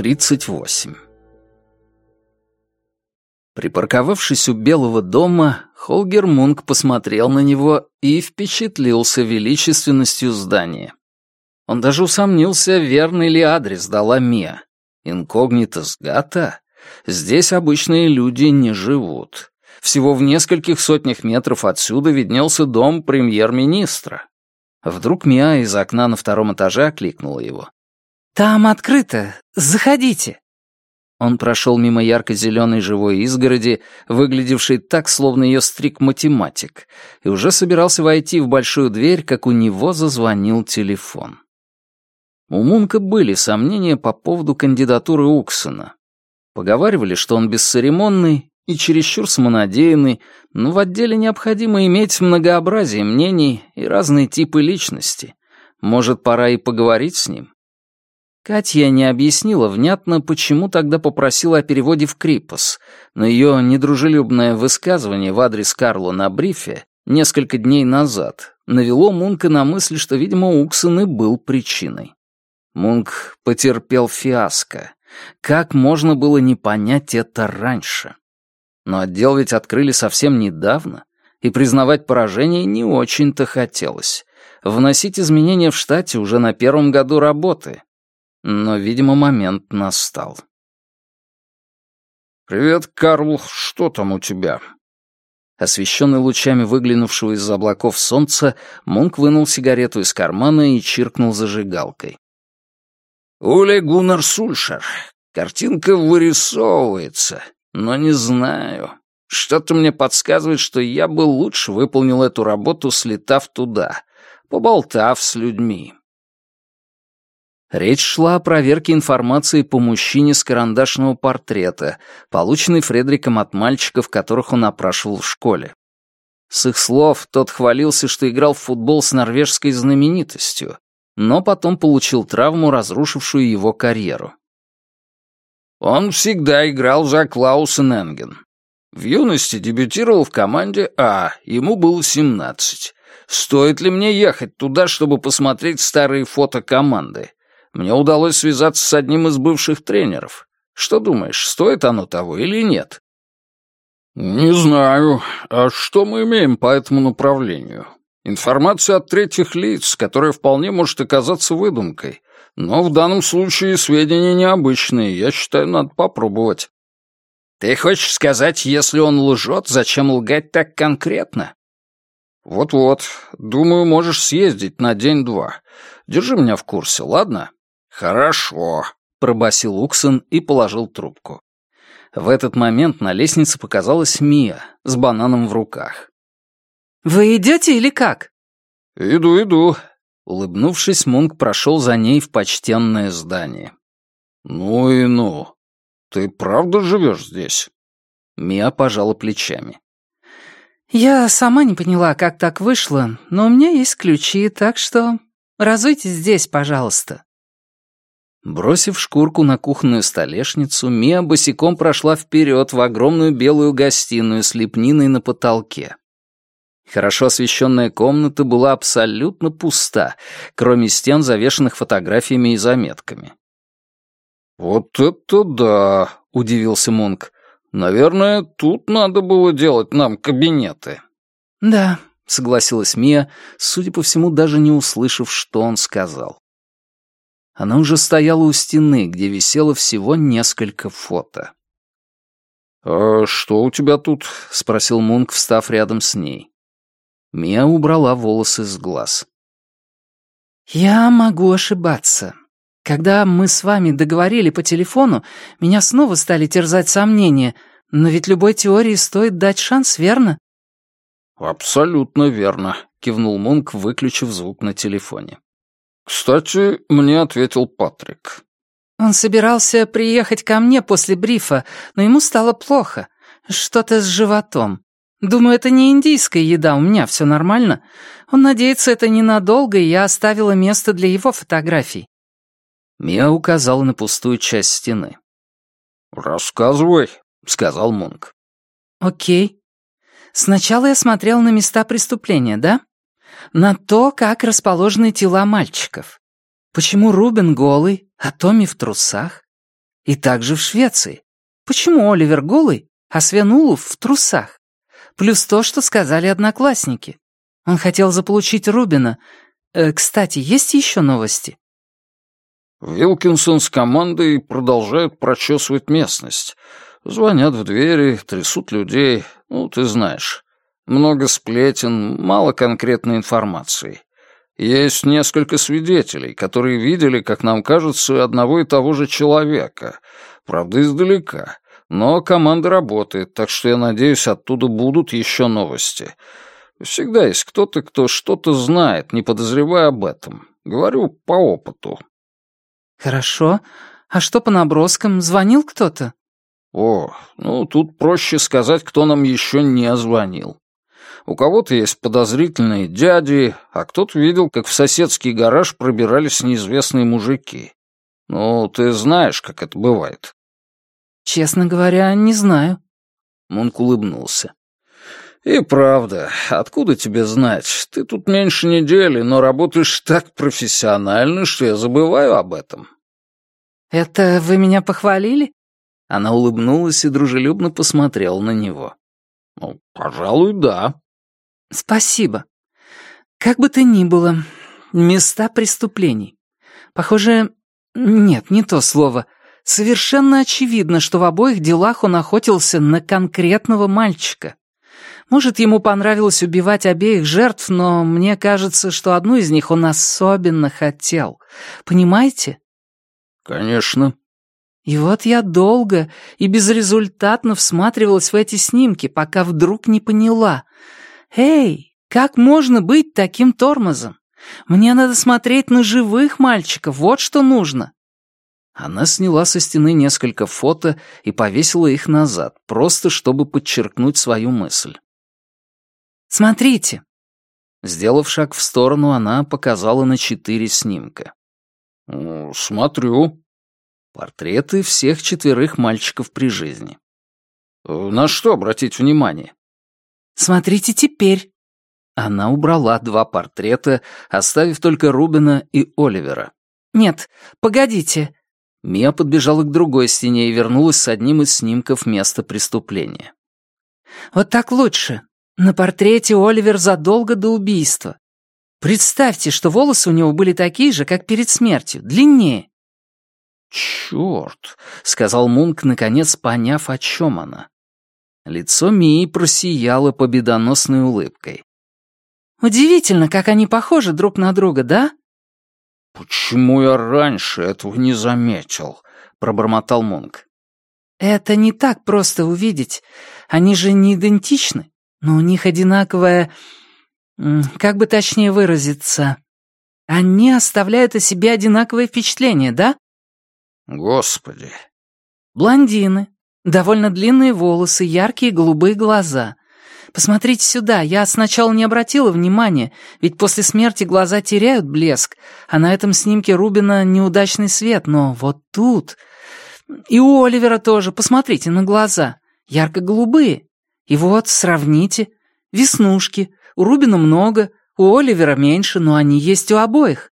38 Припарковавшись у Белого дома, Холгер Мунк посмотрел на него и впечатлился величественностью здания. Он даже усомнился, верный ли адрес дала Мия. Инкогнито сгата? Здесь обычные люди не живут. Всего в нескольких сотнях метров отсюда виднелся дом премьер-министра. Вдруг Мия из окна на втором этаже окликнула его. «Там открыто. Заходите». Он прошел мимо ярко-зеленой живой изгороди, выглядевшей так, словно ее стриг математик, и уже собирался войти в большую дверь, как у него зазвонил телефон. У Мунка были сомнения по поводу кандидатуры Уксона. Поговаривали, что он бесцеремонный и чересчур самонадеянный, но в отделе необходимо иметь многообразие мнений и разные типы личности. Может, пора и поговорить с ним? Катя не объяснила внятно, почему тогда попросила о переводе в Крипос, но ее недружелюбное высказывание в адрес Карло на брифе несколько дней назад навело Мунка на мысль, что, видимо, Уксон и был причиной. Мунк потерпел фиаско. Как можно было не понять это раньше? Но отдел ведь открыли совсем недавно, и признавать поражение не очень-то хотелось. Вносить изменения в штате уже на первом году работы — но, видимо, момент настал. «Привет, Карл, что там у тебя?» Освещенный лучами выглянувшего из облаков солнца, Мунк вынул сигарету из кармана и чиркнул зажигалкой. «Уле Гуннар Сульшер. Картинка вырисовывается, но не знаю. Что-то мне подсказывает, что я бы лучше выполнил эту работу, слетав туда, поболтав с людьми. Речь шла о проверке информации по мужчине с карандашного портрета, полученной Фредриком от мальчиков, которых он опрашивал в школе. С их слов, тот хвалился, что играл в футбол с норвежской знаменитостью, но потом получил травму, разрушившую его карьеру. Он всегда играл за Клаусен Энген. В юности дебютировал в команде А, ему было 17. Стоит ли мне ехать туда, чтобы посмотреть старые фото команды? Мне удалось связаться с одним из бывших тренеров. Что думаешь, стоит оно того или нет?» «Не знаю. А что мы имеем по этому направлению? Информация от третьих лиц, которая вполне может оказаться выдумкой. Но в данном случае сведения необычные. Я считаю, надо попробовать». «Ты хочешь сказать, если он лжет, зачем лгать так конкретно?» «Вот-вот. Думаю, можешь съездить на день-два. Держи меня в курсе, ладно?» «Хорошо», — пробасил Уксон и положил трубку. В этот момент на лестнице показалась Мия с бананом в руках. «Вы идете или как?» «Иду, иду». Улыбнувшись, Мунк прошел за ней в почтенное здание. «Ну и ну. Ты правда живешь здесь?» Мия пожала плечами. «Я сама не поняла, как так вышло, но у меня есть ключи, так что разуйтесь здесь, пожалуйста». Бросив шкурку на кухонную столешницу, Мия босиком прошла вперед в огромную белую гостиную с лепниной на потолке. Хорошо освещенная комната была абсолютно пуста, кроме стен, завешанных фотографиями и заметками. «Вот это да!» — удивился Мунк. «Наверное, тут надо было делать нам кабинеты». «Да», — согласилась Мия, судя по всему, даже не услышав, что он сказал. Она уже стояла у стены, где висело всего несколько фото. «А что у тебя тут?» — спросил Мунк, встав рядом с ней. Мия убрала волосы с глаз. «Я могу ошибаться. Когда мы с вами договорили по телефону, меня снова стали терзать сомнения, но ведь любой теории стоит дать шанс, верно?» «Абсолютно верно», — кивнул Мунк, выключив звук на телефоне. «Кстати, мне ответил Патрик». «Он собирался приехать ко мне после брифа, но ему стало плохо. Что-то с животом. Думаю, это не индийская еда, у меня все нормально. Он надеется, это ненадолго, и я оставила место для его фотографий». Мия указала на пустую часть стены. «Рассказывай», — сказал Мунк. «Окей. Сначала я смотрел на места преступления, да? На то, как расположены тела мальчиков. Почему Рубен голый, а Томми в трусах? И также в Швеции. Почему Оливер голый, а Свен Улов в трусах? Плюс то, что сказали одноклассники. Он хотел заполучить Рубина. Э, кстати, есть еще новости? Вилкинсон с командой продолжают прочесывать местность. Звонят в двери, трясут людей. Ну, ты знаешь. Много сплетен, мало конкретной информации. Есть несколько свидетелей, которые видели, как нам кажется, одного и того же человека. Правда, издалека. Но команда работает, так что я надеюсь, оттуда будут еще новости. Всегда есть кто-то, кто что-то знает, не подозревая об этом. Говорю по опыту. Хорошо. А что по наброскам? Звонил кто-то? О, ну тут проще сказать, кто нам еще не звонил. У кого-то есть подозрительные дяди, а кто-то видел, как в соседский гараж пробирались неизвестные мужики. Ну, ты знаешь, как это бывает. Честно говоря, не знаю. Мунк улыбнулся. «И правда, откуда тебе знать? Ты тут меньше недели, но работаешь так профессионально, что я забываю об этом». «Это вы меня похвалили?» Она улыбнулась и дружелюбно посмотрела на него. «Ну, пожалуй, да». «Спасибо. Как бы то ни было, места преступлений. Похоже, нет, не то слово. Совершенно очевидно, что в обоих делах он охотился на конкретного мальчика. Может, ему понравилось убивать обеих жертв, но мне кажется, что одну из них он особенно хотел. Понимаете? Конечно. И вот я долго и безрезультатно всматривалась в эти снимки, пока вдруг не поняла. Эй, как можно быть таким тормозом? Мне надо смотреть на живых мальчиков, вот что нужно. Она сняла со стены несколько фото и повесила их назад, просто чтобы подчеркнуть свою мысль. Смотрите». Сделав шаг в сторону, она показала на четыре снимка. «Смотрю». Портреты всех четверых мальчиков при жизни. Э, «На что обратить внимание?» «Смотрите теперь». Она убрала два портрета, оставив только Рубина и Оливера. «Нет, погодите». Мия подбежала к другой стене и вернулась с одним из снимков места преступления. «Вот так лучше. На портрете Оливер задолго до убийства. Представьте, что волосы у него были такие же, как перед смертью, длиннее. «Черт!» — сказал Мунк, наконец поняв, о чем она. Лицо Мии просияло победоносной улыбкой. «Удивительно, как они похожи друг на друга, да?» «Почему я раньше этого не заметил?» — пробормотал Мунк. «Это не так просто увидеть. Они же не идентичны но у них одинаковое... Как бы точнее выразиться? Они оставляют о себе одинаковое впечатление, да? Господи. Блондины. Довольно длинные волосы, яркие голубые глаза. Посмотрите сюда, я сначала не обратила внимания, ведь после смерти глаза теряют блеск, а на этом снимке Рубина неудачный свет, но вот тут... И у Оливера тоже, посмотрите на глаза, ярко-голубые. И вот, сравните. Веснушки. У Рубина много, у Оливера меньше, но они есть у обоих.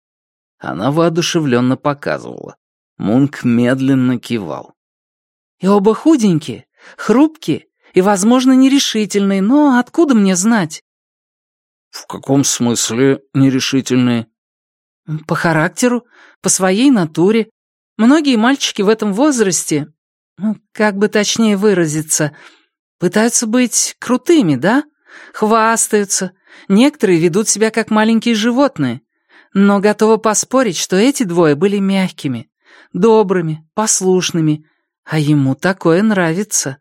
Она воодушевленно показывала. Мунк медленно кивал. И оба худенькие, хрупкие и, возможно, нерешительные, но откуда мне знать? В каком смысле нерешительные? По характеру, по своей натуре. Многие мальчики в этом возрасте, ну, как бы точнее выразиться, Пытаются быть крутыми, да? Хвастаются. Некоторые ведут себя как маленькие животные. Но готова поспорить, что эти двое были мягкими, добрыми, послушными. А ему такое нравится.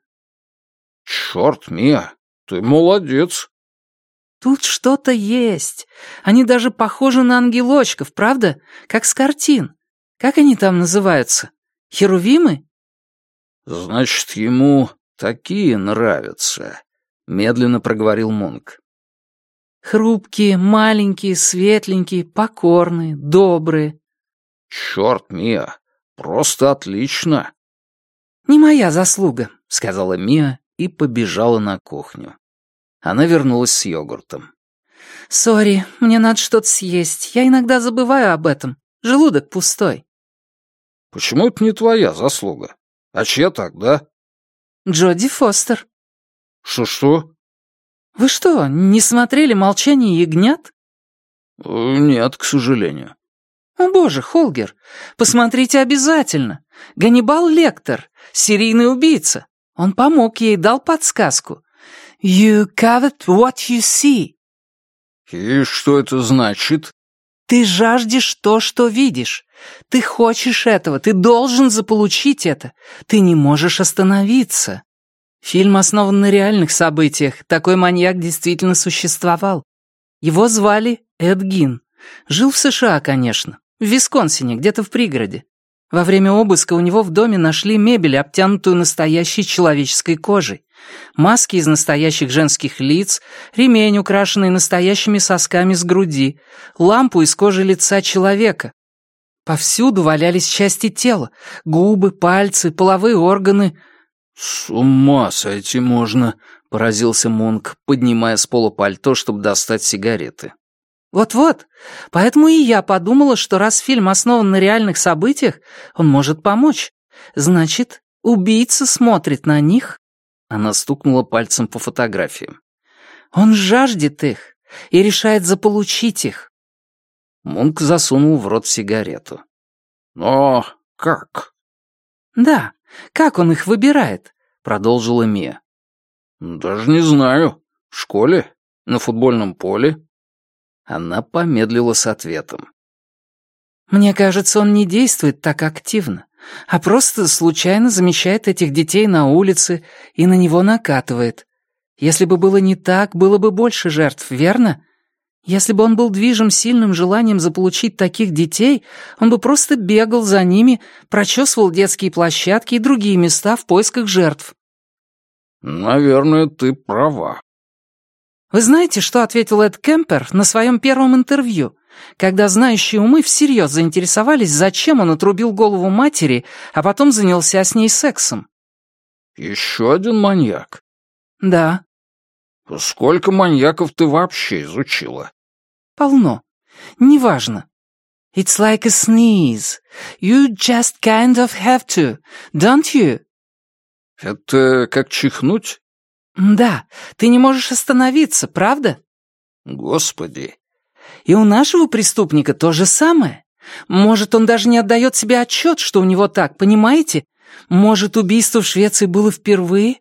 Черт, Мия, ты молодец. Тут что-то есть. Они даже похожи на ангелочков, правда? Как с картин. Как они там называются? Херувимы? Значит, ему «Такие нравятся», — медленно проговорил Мунк. «Хрупкие, маленькие, светленькие, покорные, добрые». «Черт, Мия, просто отлично». «Не моя заслуга», — сказала Мия и побежала на кухню. Она вернулась с йогуртом. «Сори, мне надо что-то съесть. Я иногда забываю об этом. Желудок пустой». «Почему это не твоя заслуга? А чья тогда?» «Джоди Фостер». «Что-что?» «Вы что, не смотрели «Молчание ягнят»?» э, «Нет, к сожалению». «О боже, Холгер, посмотрите обязательно. Ганнибал Лектор, серийный убийца. Он помог ей, дал подсказку. You covet what you see». «И что это значит?» «Ты жаждешь то, что видишь. Ты хочешь этого, ты должен заполучить это. Ты не можешь остановиться». Фильм основан на реальных событиях. Такой маньяк действительно существовал. Его звали Эд Гин. Жил в США, конечно. В Висконсине, где-то в пригороде. Во время обыска у него в доме нашли мебель, обтянутую настоящей человеческой кожей. Маски из настоящих женских лиц, ремень, украшенный настоящими сосками с груди, лампу из кожи лица человека. Повсюду валялись части тела, губы, пальцы, половые органы — «С ума сойти можно», — поразился Мунк, поднимая с пола пальто, чтобы достать сигареты. «Вот-вот. Поэтому и я подумала, что раз фильм основан на реальных событиях, он может помочь. Значит, убийца смотрит на них». Она стукнула пальцем по фотографиям. «Он жаждет их и решает заполучить их». Мунк засунул в рот сигарету. «Но как?» «Да, как он их выбирает?» — продолжила Мия. «Даже не знаю. В школе? На футбольном поле?» Она помедлила с ответом. «Мне кажется, он не действует так активно, а просто случайно замечает этих детей на улице и на него накатывает. Если бы было не так, было бы больше жертв, верно? Если бы он был движим сильным желанием заполучить таких детей, он бы просто бегал за ними, прочесывал детские площадки и другие места в поисках жертв. «Наверное, ты права». Вы знаете, что ответил Эд Кемпер на своем первом интервью, когда знающие умы всерьез заинтересовались, зачем он отрубил голову матери, а потом занялся с ней сексом? «Еще один маньяк?» «Да». «Сколько маньяков ты вообще изучила?» «Полно. Неважно. It's like a sneeze. You just kind of have to, don't you?» «Это как чихнуть?» «Да, ты не можешь остановиться, правда?» «Господи!» «И у нашего преступника то же самое. Может, он даже не отдает себе отчет, что у него так, понимаете? Может, убийство в Швеции было впервые?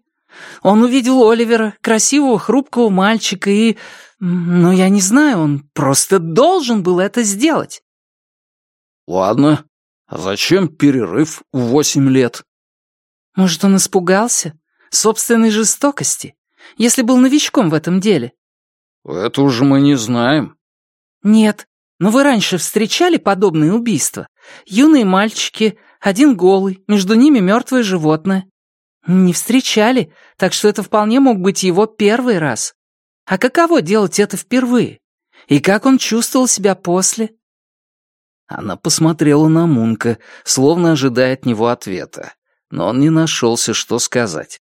Он увидел Оливера, красивого, хрупкого мальчика, и... Ну, я не знаю, он просто должен был это сделать. Ладно, а зачем перерыв в восемь лет? Может, он испугался? Собственной жестокости? Если был новичком в этом деле? Это уже мы не знаем. Нет, но вы раньше встречали подобные убийства? Юные мальчики, один голый, между ними мертвое животное. Не встречали, так что это вполне мог быть его первый раз. А каково делать это впервые? И как он чувствовал себя после? Она посмотрела на Мунка, словно ожидая от него ответа, но он не нашелся, что сказать.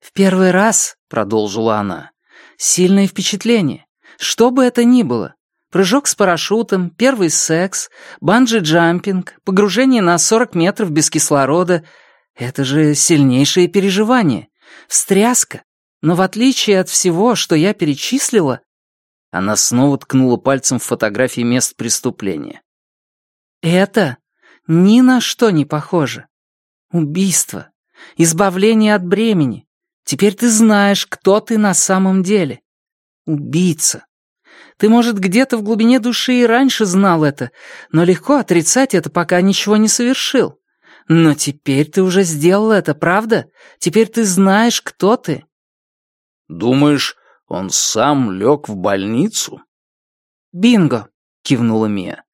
«В первый раз», — продолжила она, — «сильное впечатление, что бы это ни было. Прыжок с парашютом, первый секс, банджи-джампинг, погружение на 40 метров без кислорода — это же сильнейшее переживание, встряска, но в отличие от всего, что я перечислила...» Она снова ткнула пальцем в фотографии мест преступления. «Это ни на что не похоже. Убийство, избавление от бремени. Теперь ты знаешь, кто ты на самом деле. Убийца. Ты, может, где-то в глубине души и раньше знал это, но легко отрицать это, пока ничего не совершил. Но теперь ты уже сделал это, правда? Теперь ты знаешь, кто ты. «Думаешь, он сам лег в больницу?» «Бинго!» — кивнула Мия.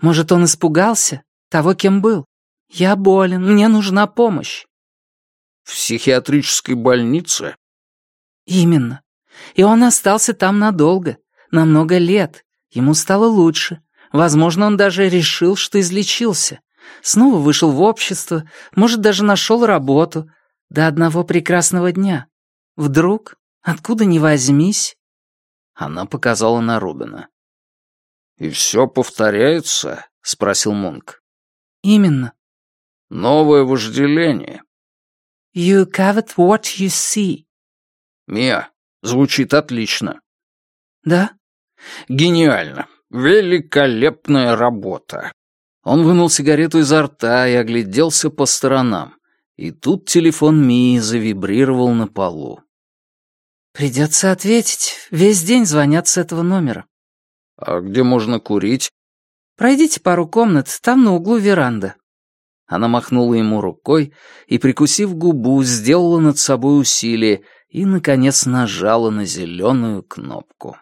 «Может, он испугался? Того, кем был? Я болен, мне нужна помощь». «В психиатрической больнице?» «Именно. И он остался там надолго, на много лет. Ему стало лучше. Возможно, он даже решил, что излечился. Снова вышел в общество, может, даже нашел работу. До одного прекрасного дня. Вдруг Откуда ни возьмись?» Она показала на Рубина. «И все повторяется?» — спросил Мунк. «Именно. Новое вожделение. You covet what you see. Мия, звучит отлично. Да? Гениально. Великолепная работа. Он вынул сигарету изо рта и огляделся по сторонам. И тут телефон Мии завибрировал на полу. «Придется ответить. Весь день звонят с этого номера». «А где можно курить?» «Пройдите пару комнат, там на углу веранда». Она махнула ему рукой и, прикусив губу, сделала над собой усилие и, наконец, нажала на зеленую кнопку.